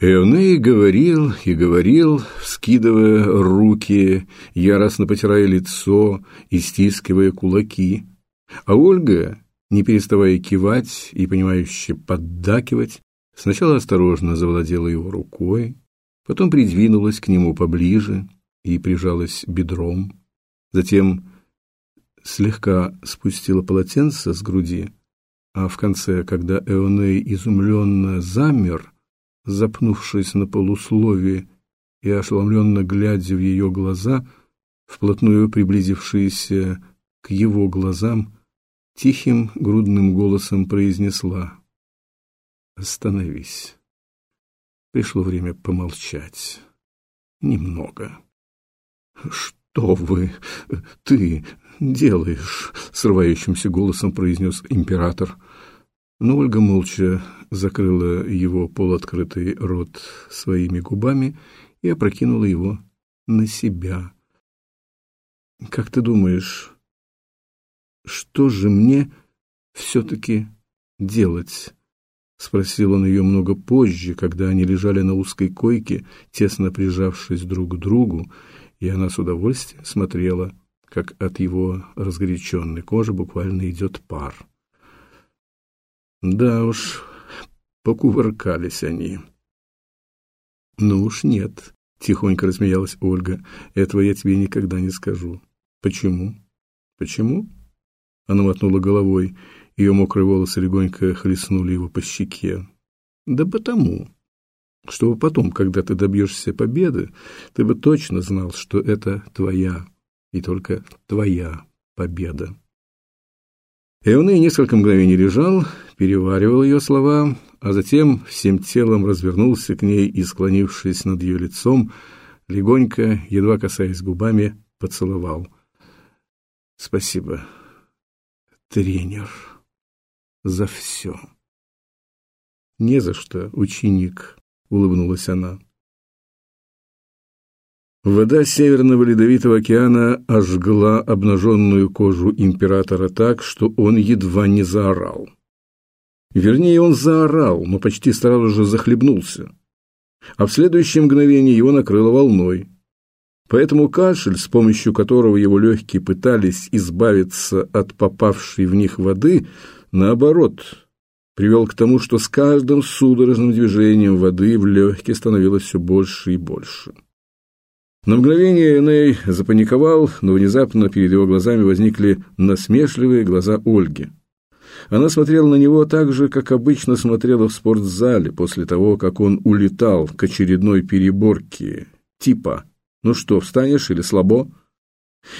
Эоней говорил и говорил, вскидывая руки, яростно потирая лицо и стискивая кулаки. А Ольга, не переставая кивать и понимающе поддакивать, сначала осторожно завладела его рукой, потом придвинулась к нему поближе и прижалась бедром, затем слегка спустила полотенце с груди, а в конце, когда Эоней изумленно замер, запнувшись на полусловие и ошеломленно глядя в ее глаза, вплотную приблизившиеся к его глазам, тихим грудным голосом произнесла «Остановись. Пришло время помолчать. Немного». «Что вы, ты делаешь?» — срывающимся голосом произнес император. Но Ольга молча закрыла его полуоткрытый рот своими губами и опрокинула его на себя. «Как ты думаешь, что же мне все-таки делать?» — спросил он ее много позже, когда они лежали на узкой койке, тесно прижавшись друг к другу, и она с удовольствием смотрела, как от его разгоряченной кожи буквально идет пар. Да уж, покувыркались они. Ну уж нет, тихонько рассмеялась Ольга. Этого я тебе никогда не скажу. Почему? Почему? Она мотнула головой. Ее мокрые волосы легонько хлестнули его по щеке. Да потому, чтобы потом, когда ты добьешься победы, ты бы точно знал, что это твоя и только твоя победа. И несколько мгновений лежал, переваривал ее слова, а затем всем телом развернулся к ней и, склонившись над ее лицом, легонько, едва касаясь губами, поцеловал. «Спасибо, тренер, за все». «Не за что, ученик», — улыбнулась она. Вода Северного Ледовитого океана ожгла обнаженную кожу императора так, что он едва не заорал. Вернее, он заорал, но почти сразу же захлебнулся. А в следующее мгновение его накрыло волной. Поэтому кашель, с помощью которого его легкие пытались избавиться от попавшей в них воды, наоборот, привел к тому, что с каждым судорожным движением воды в легкие становилось все больше и больше. На мгновение Эней запаниковал, но внезапно перед его глазами возникли насмешливые глаза Ольги. Она смотрела на него так же, как обычно смотрела в спортзале после того, как он улетал к очередной переборке. Типа «Ну что, встанешь или слабо?»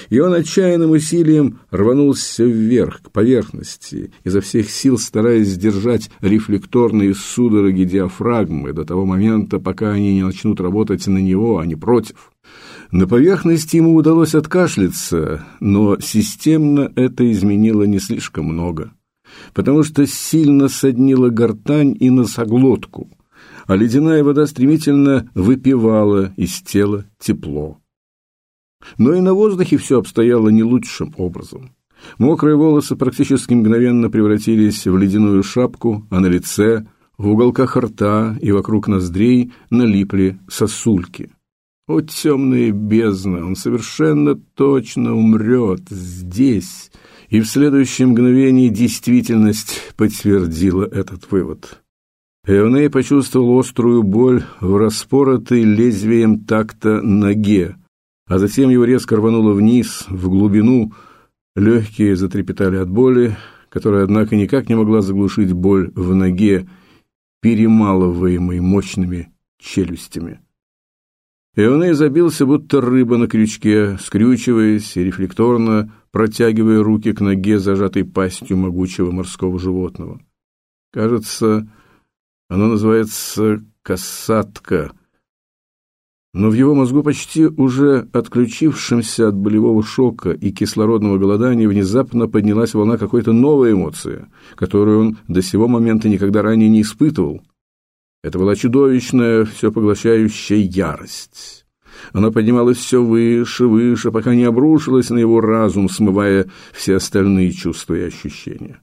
И он отчаянным усилием рванулся вверх, к поверхности, изо всех сил стараясь сдержать рефлекторные судороги диафрагмы до того момента, пока они не начнут работать на него, а не против. На поверхности ему удалось откашляться, но системно это изменило не слишком много, потому что сильно соднила гортань и носоглотку, а ледяная вода стремительно выпивала из тела тепло. Но и на воздухе все обстояло не лучшим образом. Мокрые волосы практически мгновенно превратились в ледяную шапку, а на лице, в уголках рта и вокруг ноздрей налипли сосульки. О, темные бездны, он совершенно точно умрет здесь. И в следующее мгновение действительность подтвердила этот вывод. Эвней почувствовал острую боль в распоротой лезвием такта ноге, а затем его резко рвануло вниз, в глубину. Легкие затрепетали от боли, которая, однако, никак не могла заглушить боль в ноге, перемалываемой мощными челюстями. Ионей забился, будто рыба на крючке, скрючиваясь и рефлекторно протягивая руки к ноге, зажатой пастью могучего морского животного. Кажется, оно называется касатка — но в его мозгу почти уже отключившемся от болевого шока и кислородного голодания внезапно поднялась волна какой-то новой эмоции, которую он до сего момента никогда ранее не испытывал. Это была чудовищная, все поглощающая ярость. Она поднималась все выше, выше, пока не обрушилась на его разум, смывая все остальные чувства и ощущения.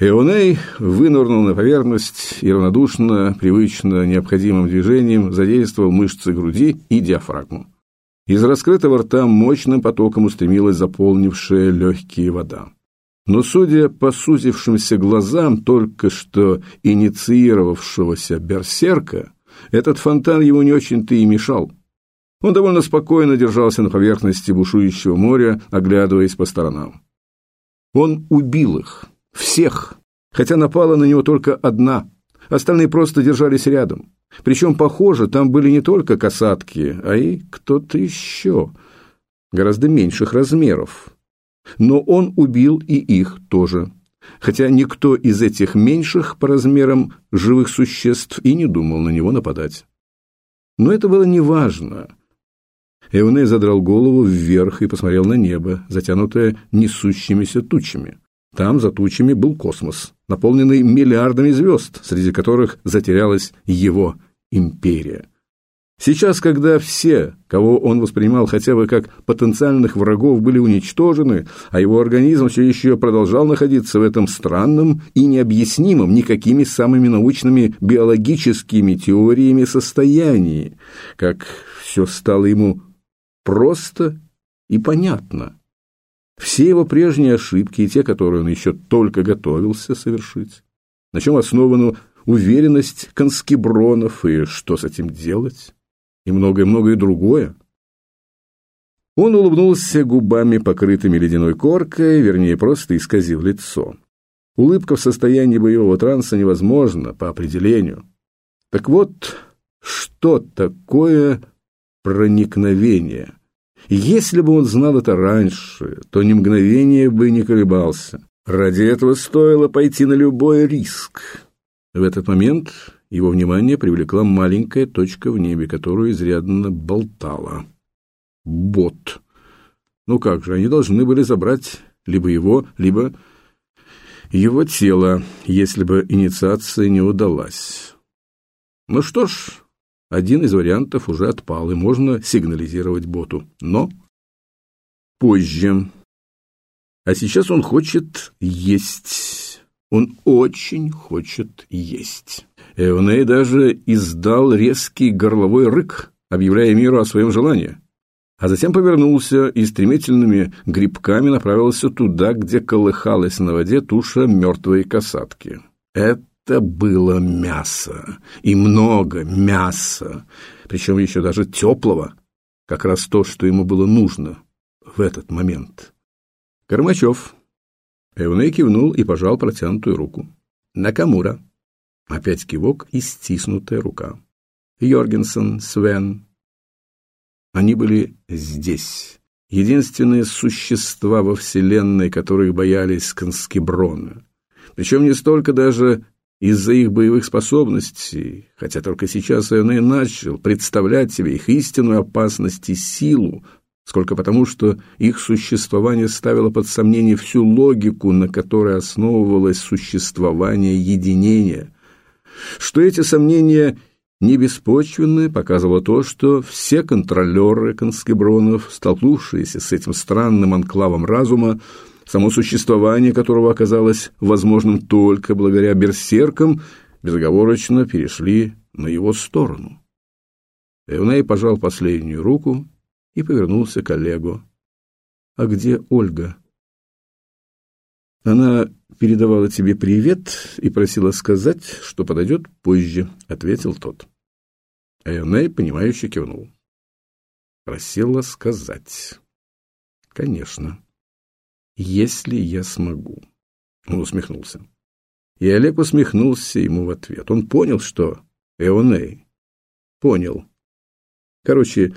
Эоней вынырнул на поверхность и равнодушно, привычно, необходимым движением задействовал мышцы груди и диафрагму. Из раскрытого рта мощным потоком устремилась заполнившая легкие вода. Но, судя по сузившимся глазам только что инициировавшегося берсерка, этот фонтан ему не очень-то и мешал. Он довольно спокойно держался на поверхности бушующего моря, оглядываясь по сторонам. Он убил их. Всех. Хотя напала на него только одна. Остальные просто держались рядом. Причем, похоже, там были не только касатки, а и кто-то еще. Гораздо меньших размеров. Но он убил и их тоже. Хотя никто из этих меньших по размерам живых существ и не думал на него нападать. Но это было неважно. Эвне задрал голову вверх и посмотрел на небо, затянутое несущимися тучами. Там за тучами был космос, наполненный миллиардами звезд, среди которых затерялась его империя. Сейчас, когда все, кого он воспринимал хотя бы как потенциальных врагов, были уничтожены, а его организм все еще продолжал находиться в этом странном и необъяснимом никакими самыми научными биологическими теориями состоянии, как все стало ему просто и понятно. Все его прежние ошибки и те, которые он еще только готовился совершить, на чем основана уверенность конскебронов и что с этим делать, и многое-многое другое. Он улыбнулся губами, покрытыми ледяной коркой, вернее, просто исказил лицо. Улыбка в состоянии боевого транса невозможна по определению. Так вот, что такое проникновение? Если бы он знал это раньше, то ни мгновения бы не колебался. Ради этого стоило пойти на любой риск. В этот момент его внимание привлекла маленькая точка в небе, которую изрядно болтала. Бот. Ну как же, они должны были забрать либо его, либо его тело, если бы инициация не удалась. Ну что ж, один из вариантов уже отпал, и можно сигнализировать боту. Но позже. А сейчас он хочет есть. Он очень хочет есть. Эвней даже издал резкий горловой рык, объявляя миру о своем желании. А затем повернулся и стремительными грибками направился туда, где колыхалась на воде туша мертвой касатки. Это это было мясо, и много мяса, причем еще даже теплого, как раз то, что ему было нужно в этот момент. Кормачев. Эвней кивнул и пожал протянутую руку. Накамура. Опять кивок и стиснутая рука. Йоргенсен, Свен. Они были здесь. Единственные существа во Вселенной, которых боялись конскеброны. Причем не столько даже из-за их боевых способностей, хотя только сейчас он и начал представлять себе их истинную опасность и силу, сколько потому, что их существование ставило под сомнение всю логику, на которой основывалось существование единения. Что эти сомнения не беспочвенны, показывало то, что все контролеры конскебронов, столкнувшиеся с этим странным анклавом разума, само существование которого оказалось возможным только благодаря берсеркам, безоговорочно перешли на его сторону. Эвней пожал последнюю руку и повернулся к Олегу. «А где Ольга?» «Она передавала тебе привет и просила сказать, что подойдет позже», — ответил тот. Эвней, понимающе кивнул. «Просила сказать». «Конечно» если я смогу. Он усмехнулся. И Олег усмехнулся ему в ответ. Он понял, что Эоней. Понял. Короче,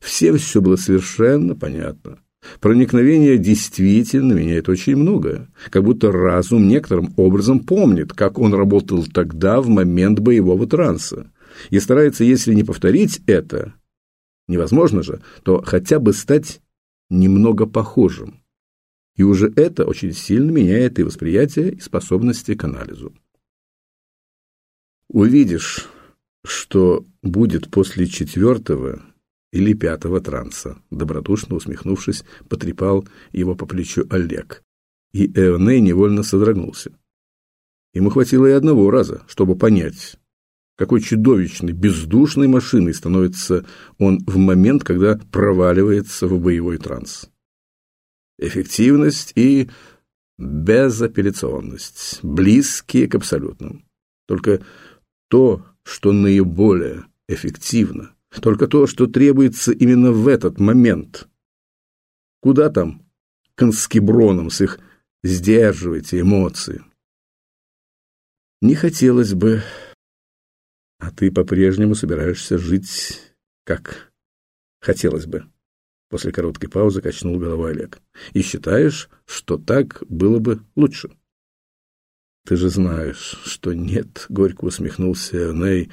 всем все было совершенно понятно. Проникновение действительно меняет очень много. Как будто разум некоторым образом помнит, как он работал тогда в момент боевого транса. И старается, если не повторить это, невозможно же, то хотя бы стать немного похожим. И уже это очень сильно меняет и восприятие, и способности к анализу. Увидишь, что будет после четвертого или пятого транса, добродушно усмехнувшись, потрепал его по плечу Олег. И Эоней невольно содрогнулся. Ему хватило и одного раза, чтобы понять, какой чудовищной, бездушной машиной становится он в момент, когда проваливается в боевой транс. Эффективность и безапелляционность, близкие к абсолютным. Только то, что наиболее эффективно, только то, что требуется именно в этот момент. Куда там конскеброном с их «сдерживайте эмоции»? Не хотелось бы, а ты по-прежнему собираешься жить как хотелось бы. После короткой паузы качнул головой Олег. И считаешь, что так было бы лучше? Ты же знаешь, что нет, горько усмехнулся Ней,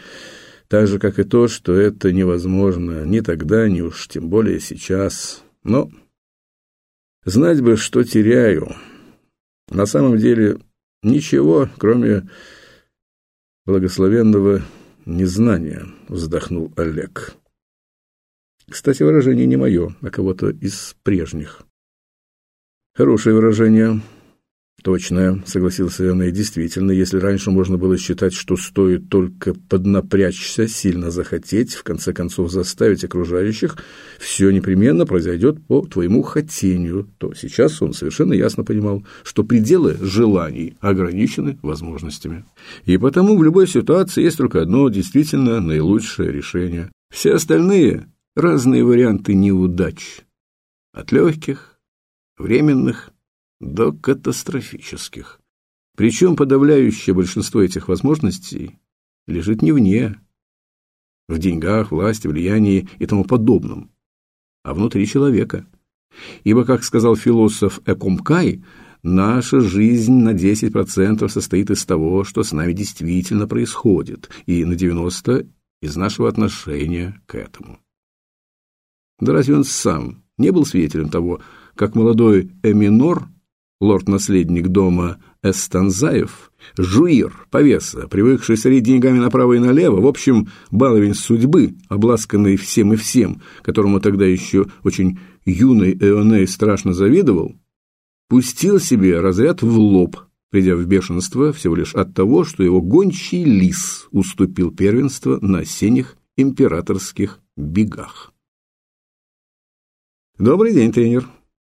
так же, как и то, что это невозможно ни тогда, ни уж тем более сейчас. Но знать бы, что теряю. На самом деле ничего, кроме благословенного незнания, вздохнул Олег. Кстати, выражение не мое, а кого-то из прежних. Хорошее выражение. Точное, согласился Эней. Действительно, если раньше можно было считать, что стоит только поднапрячься, сильно захотеть, в конце концов заставить окружающих, все непременно произойдет по твоему хотению, то сейчас он совершенно ясно понимал, что пределы желаний ограничены возможностями. И потому в любой ситуации есть только одно действительно наилучшее решение. Все остальные разные варианты неудач. От легких, временных до катастрофических. Причем подавляющее большинство этих возможностей лежит не вне, в деньгах, власти, влиянии и тому подобном, а внутри человека. Ибо, как сказал философ Экомкай, наша жизнь на 10% состоит из того, что с нами действительно происходит, и на 90% из нашего отношения к этому. Да разве он сам не был свидетелем того, как молодой Эминор, лорд-наследник дома Эстанзаев, жуир, повеса, привыкший сорить деньгами направо и налево, в общем, баловень судьбы, обласканный всем и всем, которому тогда еще очень юный Эоней страшно завидовал, пустил себе разряд в лоб, придя в бешенство всего лишь от того, что его гончий лис уступил первенство на осенних императорских бегах. «Добрый день, тренер!»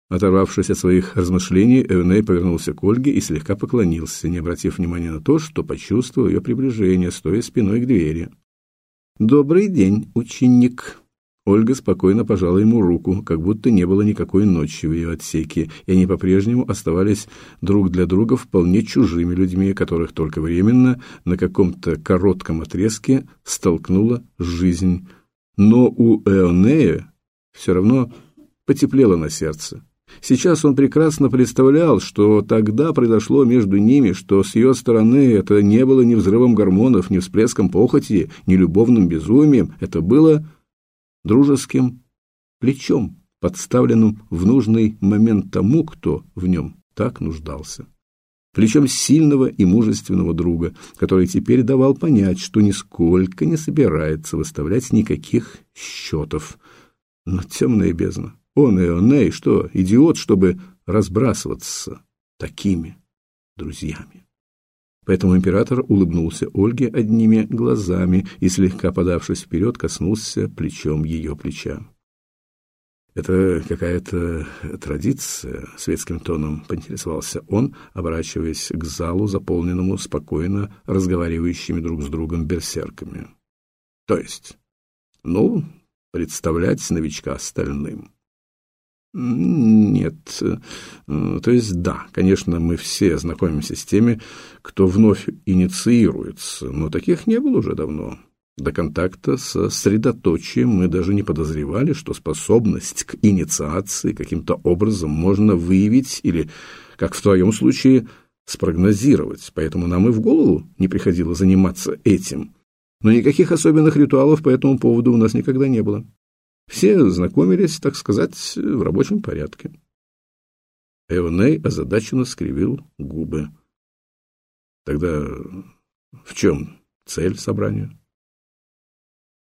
Оторвавшись от своих размышлений, Эвней повернулся к Ольге и слегка поклонился, не обратив внимания на то, что почувствовал ее приближение, стоя спиной к двери. «Добрый день, ученик!» Ольга спокойно пожала ему руку, как будто не было никакой ночи в ее отсеке, и они по-прежнему оставались друг для друга вполне чужими людьми, которых только временно на каком-то коротком отрезке столкнула жизнь. Но у Эонея все равно потеплело на сердце. Сейчас он прекрасно представлял, что тогда произошло между ними, что с ее стороны это не было ни взрывом гормонов, ни всплеском похоти, ни любовным безумием, это было дружеским плечом, подставленным в нужный момент тому, кто в нем так нуждался. Плечом сильного и мужественного друга, который теперь давал понять, что нисколько не собирается выставлять никаких счетов. Но темная бездна. Он и Оней, что, идиот, чтобы разбрасываться такими друзьями. Поэтому император улыбнулся Ольге одними глазами и, слегка подавшись вперед, коснулся плечом ее плеча. «Это какая-то традиция?» — светским тоном поинтересовался он, оборачиваясь к залу, заполненному спокойно разговаривающими друг с другом берсерками. «То есть, ну, представлять новичка остальным». Нет. То есть да, конечно, мы все знакомимся с теми, кто вновь инициируется, но таких не было уже давно. До контакта со средоточием мы даже не подозревали, что способность к инициации каким-то образом можно выявить или, как в твоем случае, спрогнозировать. Поэтому нам и в голову не приходило заниматься этим. Но никаких особенных ритуалов по этому поводу у нас никогда не было. Все знакомились, так сказать, в рабочем порядке. Эвней озадаченно скривил губы. Тогда в чем цель собрания?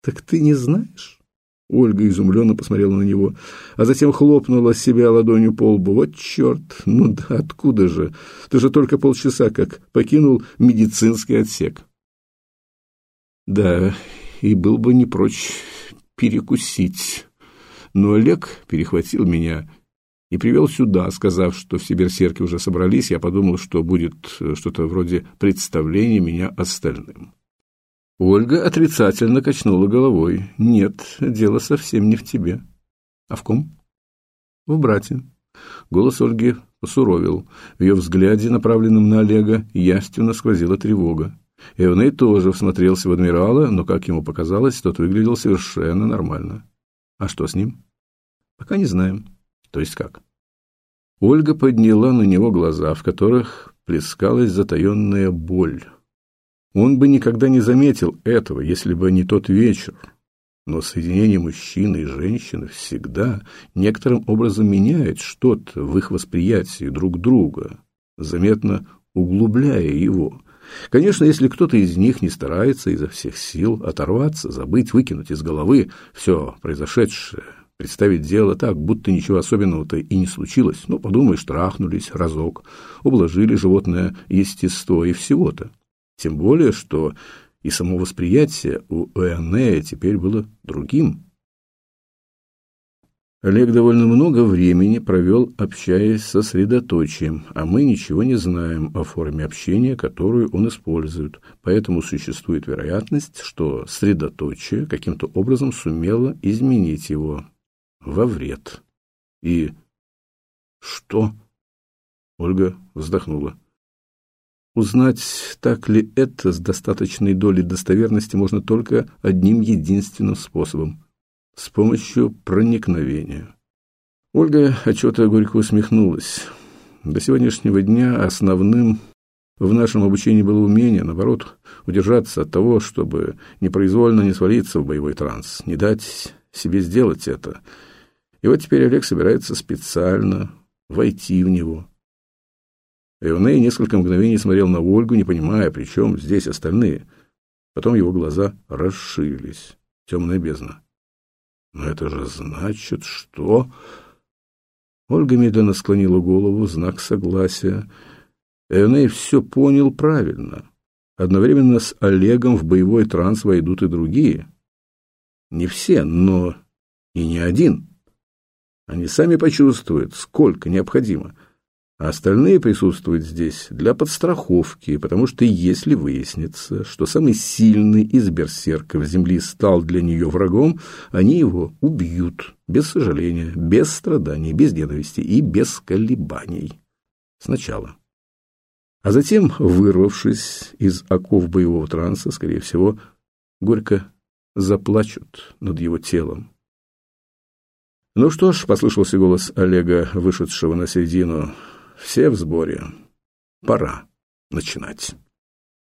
Так ты не знаешь? Ольга изумленно посмотрела на него, а затем хлопнула себя ладонью по лбу. «Вот черт! Ну да откуда же? Ты же только полчаса как покинул медицинский отсек». «Да, и был бы не прочь перекусить. Но Олег перехватил меня и привел сюда, сказав, что все берсерки уже собрались. Я подумал, что будет что-то вроде представления меня остальным». Ольга отрицательно качнула головой. «Нет, дело совсем не в тебе». «А в ком?» «В брате». Голос Ольги посуровил. В ее взгляде, направленном на Олега, явственно сквозила тревога. Эвней тоже всмотрелся в адмирала, но, как ему показалось, тот выглядел совершенно нормально. «А что с ним?» «Пока не знаем». «То есть как?» Ольга подняла на него глаза, в которых плескалась затаенная боль. Он бы никогда не заметил этого, если бы не тот вечер. Но соединение мужчины и женщины всегда некоторым образом меняет что-то в их восприятии друг друга, заметно углубляя его. Конечно, если кто-то из них не старается изо всех сил оторваться, забыть, выкинуть из головы все произошедшее, представить дело так, будто ничего особенного-то и не случилось. Ну, подумаешь, трахнулись разок, ублажили животное естество и всего-то. Тем более, что и само восприятие у Эонея теперь было другим. Олег довольно много времени провел, общаясь со средоточием, а мы ничего не знаем о форме общения, которую он использует, поэтому существует вероятность, что средоточие каким-то образом сумело изменить его во вред. И что? Ольга вздохнула. Узнать, так ли это с достаточной долей достоверности можно только одним единственным способом – с помощью проникновения. Ольга отчета горько усмехнулась. До сегодняшнего дня основным в нашем обучении было умение, наоборот, удержаться от того, чтобы непроизвольно не свалиться в боевой транс, не дать себе сделать это. И вот теперь Олег собирается специально войти в него – Эвней несколько мгновений смотрел на Ольгу, не понимая, при чем здесь остальные. Потом его глаза расширились. Темная бездна. «Но это же значит, что...» Ольга медленно склонила голову, знак согласия. Эвней все понял правильно. Одновременно с Олегом в боевой транс войдут и другие. Не все, но и не один. Они сами почувствуют, сколько необходимо — а остальные присутствуют здесь для подстраховки, потому что если выяснится, что самый сильный из берсерков Земли стал для нее врагом, они его убьют, без сожаления, без страданий, без ненависти и без колебаний. Сначала. А затем, вырвавшись из оков боевого транса, скорее всего, горько заплачут над его телом. «Ну что ж», — послышался голос Олега, вышедшего на середину, все в сборе. Пора начинать.